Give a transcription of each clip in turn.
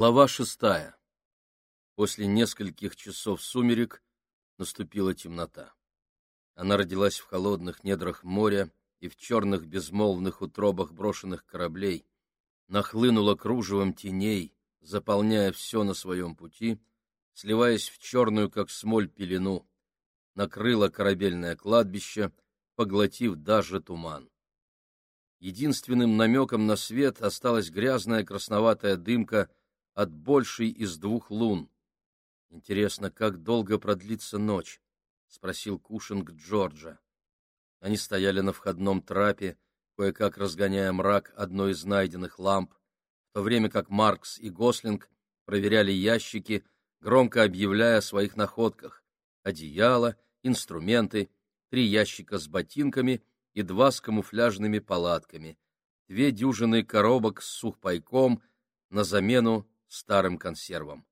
Глава шестая. После нескольких часов сумерек наступила темнота. Она родилась в холодных недрах моря и в черных безмолвных утробах брошенных кораблей, нахлынула кружевом теней, заполняя все на своем пути, сливаясь в черную, как смоль, пелену, накрыла корабельное кладбище, поглотив даже туман. Единственным намеком на свет осталась грязная красноватая дымка — от большей из двух лун. Интересно, как долго продлится ночь? спросил Кушинг Джорджа. Они стояли на входном трапе, кое-как разгоняя мрак одной из найденных ламп, в то время как Маркс и Гослинг проверяли ящики, громко объявляя о своих находках: одеяло, инструменты, три ящика с ботинками и два с камуфляжными палатками, две дюжины коробок с сухпайком на замену старым консервам.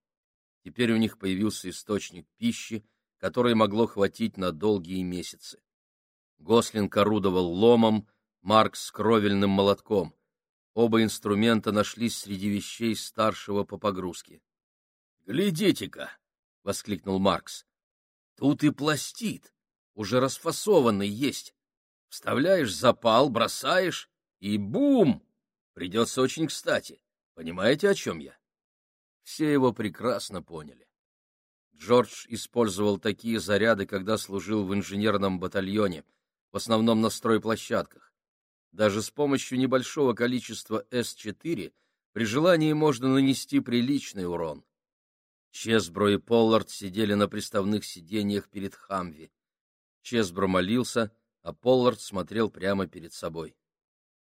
Теперь у них появился источник пищи, который могло хватить на долгие месяцы. Гослинг орудовал ломом, Маркс кровельным молотком. Оба инструмента нашлись среди вещей старшего по погрузке. «Глядите-ка!» — воскликнул Маркс. «Тут и пластит, уже расфасованный есть. Вставляешь запал, бросаешь, и бум! Придется очень кстати. Понимаете, о чем я?» Все его прекрасно поняли. Джордж использовал такие заряды, когда служил в инженерном батальоне, в основном на стройплощадках. Даже с помощью небольшого количества С-4 при желании можно нанести приличный урон. Чесбро и Поллард сидели на приставных сиденьях перед Хамви. Чесбро молился, а Поллард смотрел прямо перед собой.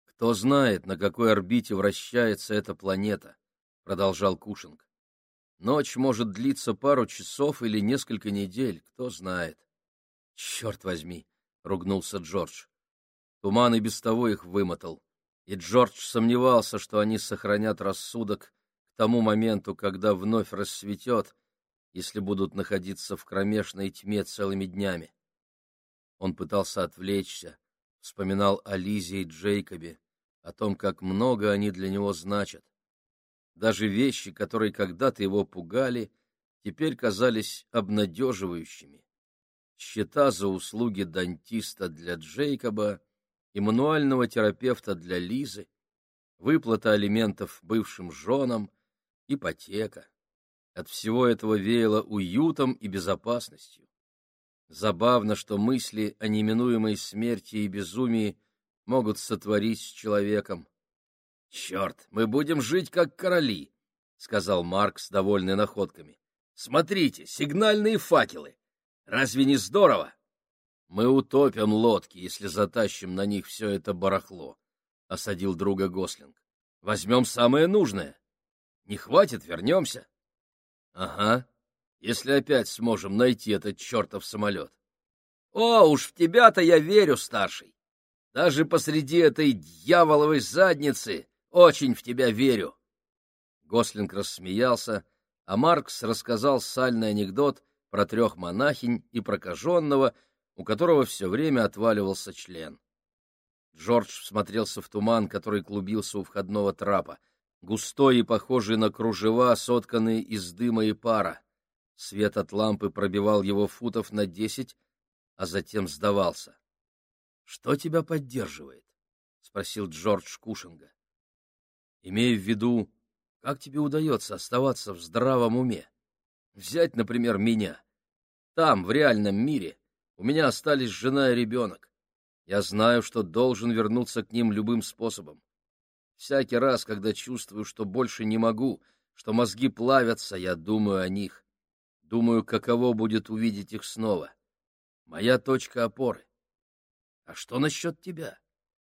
Кто знает, на какой орбите вращается эта планета, — продолжал Кушинг. «Ночь может длиться пару часов или несколько недель, кто знает». «Черт возьми!» — ругнулся Джордж. Туман и без того их вымотал, и Джордж сомневался, что они сохранят рассудок к тому моменту, когда вновь рассветет, если будут находиться в кромешной тьме целыми днями. Он пытался отвлечься, вспоминал о Лизе и Джейкобе, о том, как много они для него значат. Даже вещи, которые когда-то его пугали, теперь казались обнадеживающими. Счета за услуги дантиста для Джейкоба и мануального терапевта для Лизы, выплата алиментов бывшим женам, ипотека. От всего этого веяло уютом и безопасностью. Забавно, что мысли о неминуемой смерти и безумии могут сотворить с человеком. Черт, мы будем жить как короли, сказал Маркс, довольный находками. Смотрите, сигнальные факелы. Разве не здорово? Мы утопим лодки, если затащим на них все это барахло, осадил друга Гослинг. Возьмем самое нужное. Не хватит, вернемся. Ага, если опять сможем найти этот чертов самолет. О, уж в тебя-то я верю, старший. Даже посреди этой дьяволовой задницы очень в тебя верю. Гослинг рассмеялся, а Маркс рассказал сальный анекдот про трех монахинь и прокаженного, у которого все время отваливался член. Джордж смотрелся в туман, который клубился у входного трапа, густой и похожий на кружева, сотканные из дыма и пара. Свет от лампы пробивал его футов на десять, а затем сдавался. — Что тебя поддерживает? — спросил Джордж Кушинга имея в виду, как тебе удается оставаться в здравом уме. Взять, например, меня. Там, в реальном мире, у меня остались жена и ребенок. Я знаю, что должен вернуться к ним любым способом. Всякий раз, когда чувствую, что больше не могу, что мозги плавятся, я думаю о них. Думаю, каково будет увидеть их снова. Моя точка опоры. А что насчет тебя?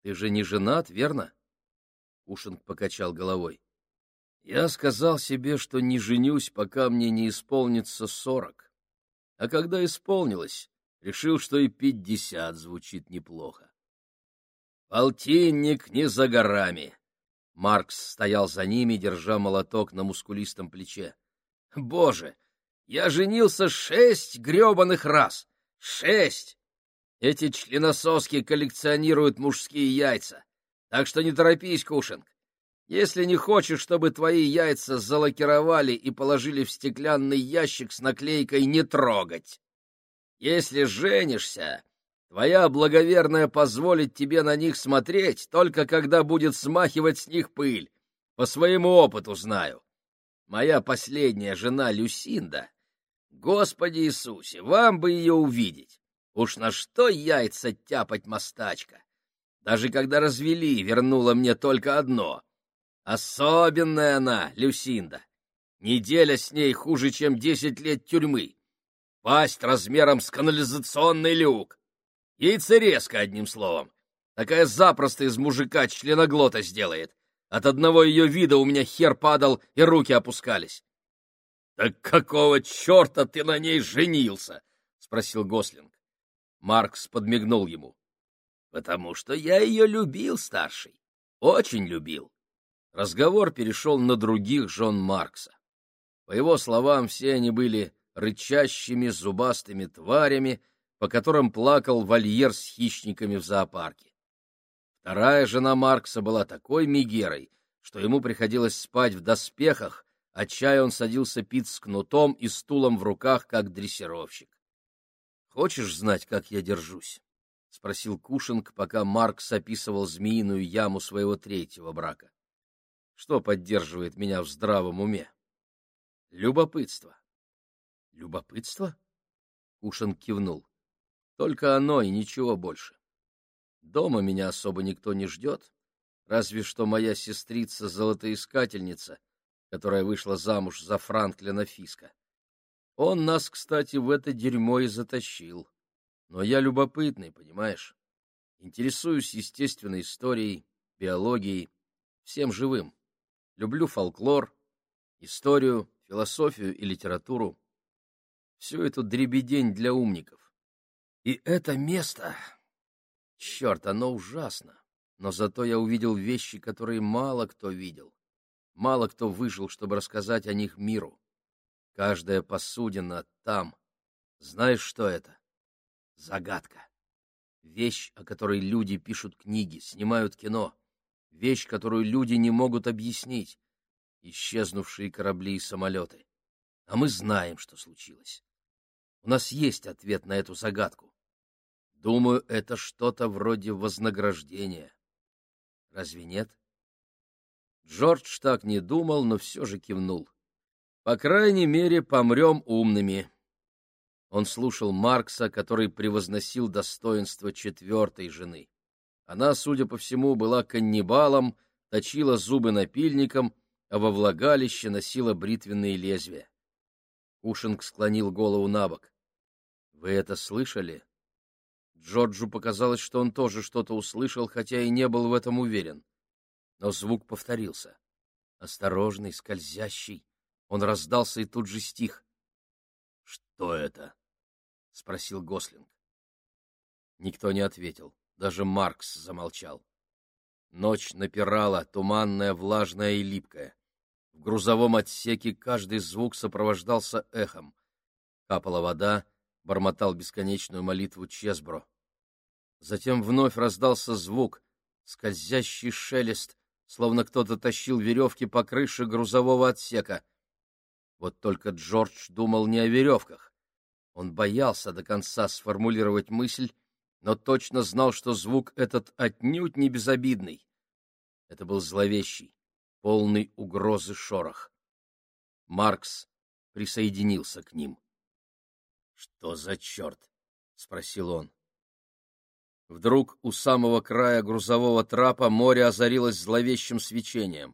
Ты же не женат, верно? Кушинг покачал головой. Я сказал себе, что не женюсь, пока мне не исполнится сорок. А когда исполнилось, решил, что и пятьдесят звучит неплохо. Полтинник не за горами. Маркс стоял за ними, держа молоток на мускулистом плече. Боже, я женился шесть гребаных раз! Шесть! Эти членососки коллекционируют мужские яйца. Так что не торопись, Кушинг. Если не хочешь, чтобы твои яйца залакировали и положили в стеклянный ящик с наклейкой «Не трогать». Если женишься, твоя благоверная позволит тебе на них смотреть, только когда будет смахивать с них пыль. По своему опыту знаю. Моя последняя жена Люсинда. Господи Иисусе, вам бы ее увидеть. Уж на что яйца тяпать мостачка? Даже когда развели, вернула мне только одно — Особенная она, Люсинда. Неделя с ней хуже, чем десять лет тюрьмы. Пасть размером с канализационный люк. Яйцерезка, одним словом. Такая запросто из мужика членоглота сделает. От одного ее вида у меня хер падал и руки опускались. — Так какого черта ты на ней женился? — спросил Гослинг. Маркс подмигнул ему. — Потому что я ее любил, старший. Очень любил. Разговор перешел на других жен Маркса. По его словам, все они были рычащими зубастыми тварями, по которым плакал вольер с хищниками в зоопарке. Вторая жена Маркса была такой мигерой, что ему приходилось спать в доспехах, а чай он садился пить с кнутом и стулом в руках, как дрессировщик. — Хочешь знать, как я держусь? — спросил Кушинг, пока Маркс описывал змеиную яму своего третьего брака. Что поддерживает меня в здравом уме? Любопытство. Любопытство? Кушин кивнул. Только оно и ничего больше. Дома меня особо никто не ждет, разве что моя сестрица-золотоискательница, которая вышла замуж за Франклина Фиска. Он нас, кстати, в это дерьмо и затащил. Но я любопытный, понимаешь? Интересуюсь естественной историей, биологией, всем живым. Люблю фолклор, историю, философию и литературу. Всю эту дребедень для умников. И это место... Черт, оно ужасно. Но зато я увидел вещи, которые мало кто видел. Мало кто выжил, чтобы рассказать о них миру. Каждая посудина там. Знаешь, что это? Загадка. Вещь, о которой люди пишут книги, снимают кино вещь, которую люди не могут объяснить, исчезнувшие корабли и самолеты. А мы знаем, что случилось. У нас есть ответ на эту загадку. Думаю, это что-то вроде вознаграждения. Разве нет? Джордж так не думал, но все же кивнул. По крайней мере, помрем умными. Он слушал Маркса, который превозносил достоинство четвертой жены. Она, судя по всему, была каннибалом, точила зубы напильником, а во влагалище носила бритвенные лезвия. Кушинг склонил голову на бок. — Вы это слышали? Джорджу показалось, что он тоже что-то услышал, хотя и не был в этом уверен. Но звук повторился. Осторожный, скользящий. Он раздался и тут же стих. — Что это? — спросил Гослинг. Никто не ответил. Даже Маркс замолчал. Ночь напирала, туманная, влажная и липкая. В грузовом отсеке каждый звук сопровождался эхом. Капала вода, бормотал бесконечную молитву Чесбро. Затем вновь раздался звук, скользящий шелест, словно кто-то тащил веревки по крыше грузового отсека. Вот только Джордж думал не о веревках. Он боялся до конца сформулировать мысль но точно знал, что звук этот отнюдь не безобидный. Это был зловещий, полный угрозы шорох. Маркс присоединился к ним. — Что за черт? — спросил он. Вдруг у самого края грузового трапа море озарилось зловещим свечением.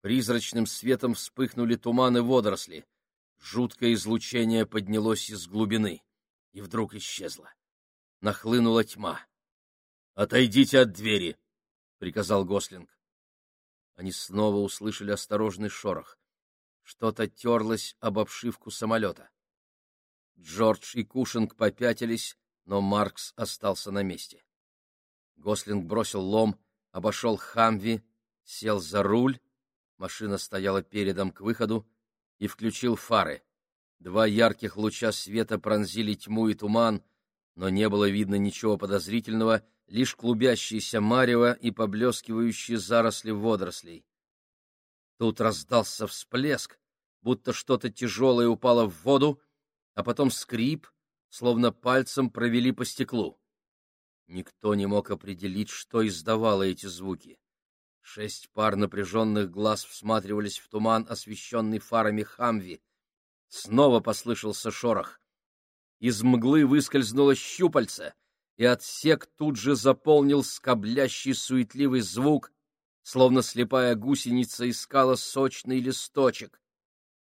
Призрачным светом вспыхнули туманы водоросли. Жуткое излучение поднялось из глубины и вдруг исчезло нахлынула тьма. «Отойдите от двери!» — приказал Гослинг. Они снова услышали осторожный шорох. Что-то терлось об обшивку самолета. Джордж и Кушинг попятились, но Маркс остался на месте. Гослинг бросил лом, обошел Хамви, сел за руль, машина стояла передом к выходу, и включил фары. Два ярких луча света пронзили тьму и туман, но не было видно ничего подозрительного, лишь клубящиеся марево и поблескивающие заросли водорослей. Тут раздался всплеск, будто что-то тяжелое упало в воду, а потом скрип, словно пальцем провели по стеклу. Никто не мог определить, что издавало эти звуки. Шесть пар напряженных глаз всматривались в туман, освещенный фарами Хамви. Снова послышался шорох. Из мглы выскользнуло щупальце, и отсек тут же заполнил скоблящий суетливый звук, словно слепая гусеница искала сочный листочек.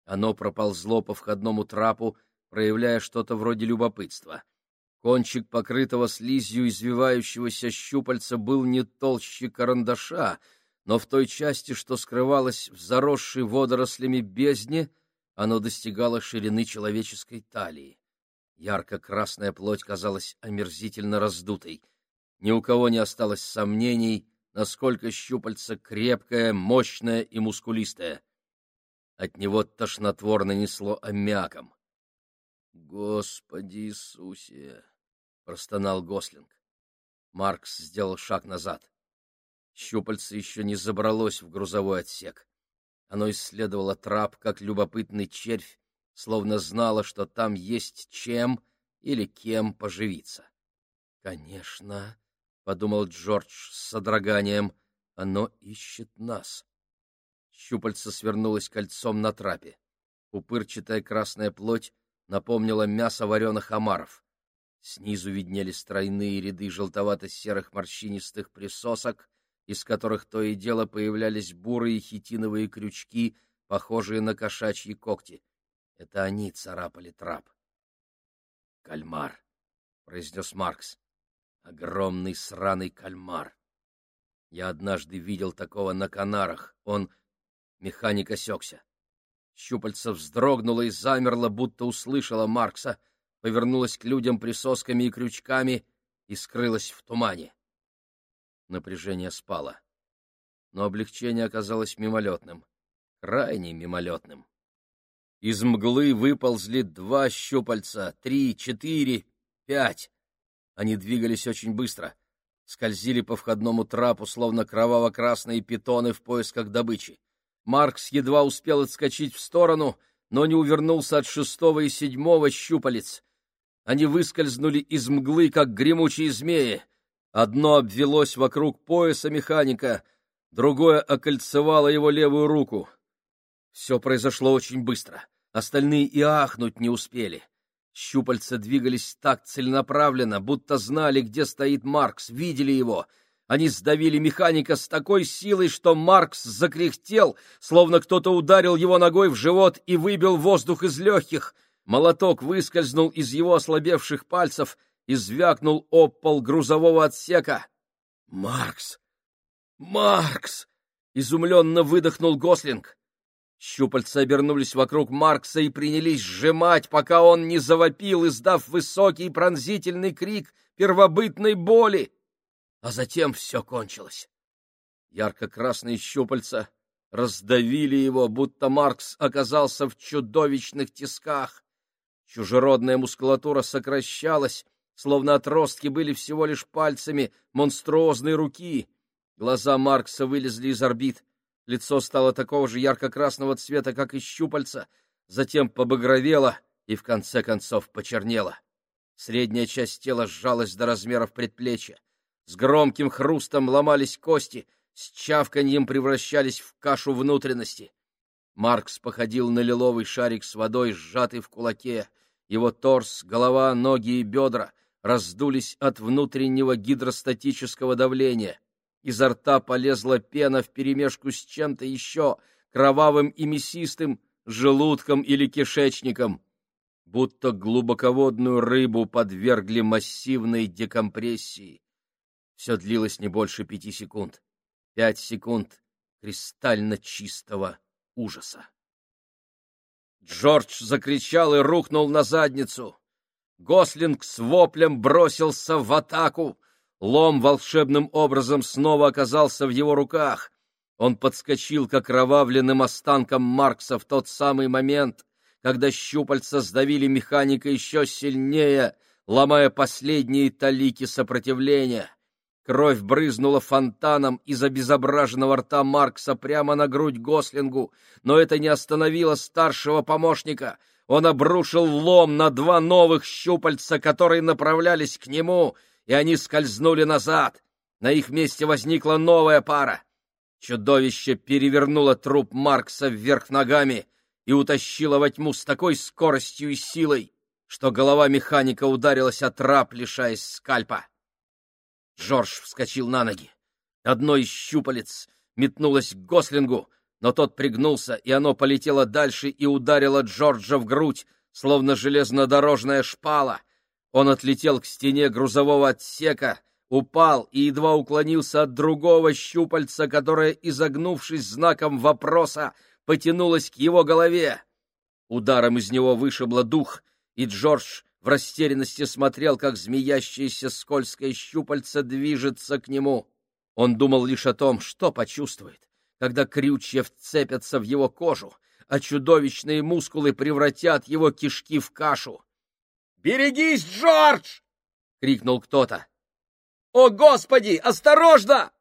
Оно проползло по входному трапу, проявляя что-то вроде любопытства. Кончик покрытого слизью извивающегося щупальца был не толще карандаша, но в той части, что скрывалась в заросшей водорослями бездне, оно достигало ширины человеческой талии. Ярко-красная плоть казалась омерзительно раздутой. Ни у кого не осталось сомнений, насколько щупальце крепкое, мощное и мускулистое. От него тошнотворно несло аммиаком. «Господи Иисусе!» — простонал Гослинг. Маркс сделал шаг назад. Щупальце еще не забралось в грузовой отсек. Оно исследовало трап, как любопытный червь, словно знало, что там есть чем или кем поживиться. «Конечно», — подумал Джордж с содроганием, — «оно ищет нас». Щупальце свернулось кольцом на трапе. Пупырчатая красная плоть напомнила мясо вареных омаров. Снизу виднелись тройные ряды желтовато-серых морщинистых присосок, из которых то и дело появлялись бурые хитиновые крючки, похожие на кошачьи когти. Это они царапали трап. «Кальмар», — произнес Маркс. «Огромный сраный кальмар. Я однажды видел такого на Канарах. Он...» Механик осекся. Щупальца вздрогнула и замерла, будто услышала Маркса, повернулась к людям присосками и крючками и скрылась в тумане. Напряжение спало. Но облегчение оказалось мимолетным, крайне мимолетным. Из мглы выползли два щупальца, три, четыре, пять. Они двигались очень быстро, скользили по входному трапу, словно кроваво-красные питоны в поисках добычи. Маркс едва успел отскочить в сторону, но не увернулся от шестого и седьмого щупалец. Они выскользнули из мглы, как гремучие змеи. Одно обвелось вокруг пояса механика, другое окольцевало его левую руку. Все произошло очень быстро. Остальные и ахнуть не успели. Щупальца двигались так целенаправленно, будто знали, где стоит Маркс, видели его — они сдавили механика с такой силой, что Маркс закряхтел, словно кто-то ударил его ногой в живот и выбил воздух из легких. Молоток выскользнул из его ослабевших пальцев и звякнул об пол грузового отсека. «Маркс! Маркс!» — изумленно выдохнул Гослинг. Щупальца обернулись вокруг Маркса и принялись сжимать, пока он не завопил, издав высокий пронзительный крик первобытной боли а затем все кончилось. Ярко-красные щупальца раздавили его, будто Маркс оказался в чудовищных тисках. Чужеродная мускулатура сокращалась, словно отростки были всего лишь пальцами монструозной руки. Глаза Маркса вылезли из орбит, лицо стало такого же ярко-красного цвета, как и щупальца, затем побагровело и в конце концов почернело. Средняя часть тела сжалась до размеров предплечья. С громким хрустом ломались кости, с чавканьем превращались в кашу внутренности. Маркс походил на лиловый шарик с водой, сжатый в кулаке. Его торс, голова, ноги и бедра раздулись от внутреннего гидростатического давления. Изо рта полезла пена вперемешку с чем-то еще, кровавым и мясистым, желудком или кишечником. Будто глубоководную рыбу подвергли массивной декомпрессии. Все длилось не больше пяти секунд. Пять секунд кристально чистого ужаса. Джордж закричал и рухнул на задницу. Гослинг с воплем бросился в атаку. Лом волшебным образом снова оказался в его руках. Он подскочил к окровавленным останкам Маркса в тот самый момент, когда щупальца сдавили механика еще сильнее, ломая последние талики сопротивления. Кровь брызнула фонтаном из обезображенного рта Маркса прямо на грудь Гослингу, но это не остановило старшего помощника. Он обрушил лом на два новых щупальца, которые направлялись к нему, и они скользнули назад. На их месте возникла новая пара. Чудовище перевернуло труп Маркса вверх ногами и утащило во тьму с такой скоростью и силой, что голова механика ударилась о трап, лишаясь скальпа. Джордж вскочил на ноги. Одно из щупалец метнулось к Гослингу, но тот пригнулся, и оно полетело дальше и ударило Джорджа в грудь, словно железнодорожная шпала. Он отлетел к стене грузового отсека, упал и едва уклонился от другого щупальца, которое, изогнувшись знаком вопроса, потянулось к его голове. Ударом из него вышибло дух, и Джордж в растерянности смотрел, как змеящееся скользкое щупальце движется к нему. Он думал лишь о том, что почувствует, когда крючья вцепятся в его кожу, а чудовищные мускулы превратят его кишки в кашу. «Берегись, Джордж!» — крикнул кто-то. «О, Господи, осторожно!»